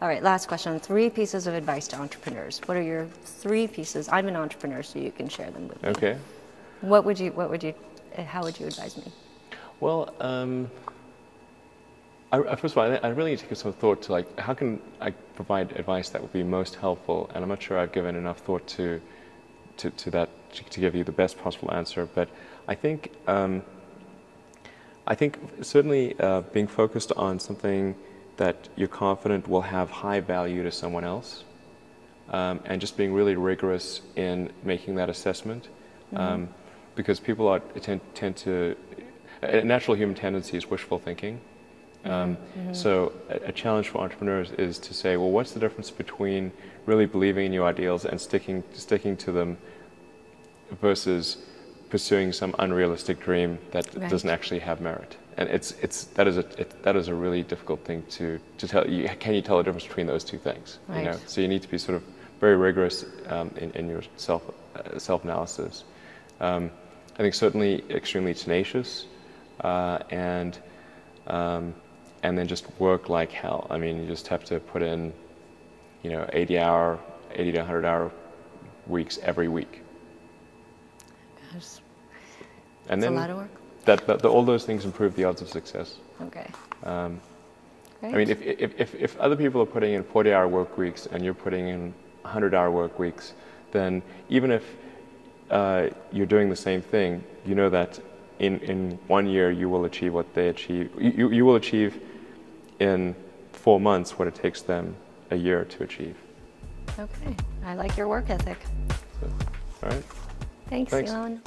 All right, last question. Three pieces of advice to entrepreneurs. What are your three pieces? I'm an entrepreneur, so you can share them with me. Okay. What would you, what would you, how would you advise me? Well, um, I, first of all, I, I really need to give some thought to like how can I provide advice that would be most helpful, and I'm not sure I've given enough thought to to, to that to, to give you the best possible answer. But I think um, I think certainly uh, being focused on something that you're confident will have high value to someone else, um, and just being really rigorous in making that assessment, um, because people are tend, tend to a natural human tendency is wishful thinking. Um, So a, a challenge for entrepreneurs is to say, well, what's the difference between really believing in your ideals and sticking sticking to them versus pursuing some unrealistic dream that Right. doesn't actually have merit? And it's it's that is a it, that is a really difficult thing to to tell. You, can you tell the difference between those two things? You know, so you need to be sort of very rigorous um, in, in your self uh, self analysis. Um, I think certainly extremely tenacious, uh, and um, and then just work like hell. I mean, you just have to put in, you know, 80 hour, 80 to 100 hour weeks every week, Gosh, and a then lot of work. that, that, all those things improve the odds of success. Okay. Um, Great. I mean, if, if, if, if other people are putting in 40 hour work weeks and you're putting in 100 hour work weeks, then even if uh, you're doing the same thing, you know that in, in one year you will achieve what they achieve. You, you- you will achieve in four months what it takes them a year to achieve. okay. I like your work ethic. So, all right. Thanks, Thanks. Elon.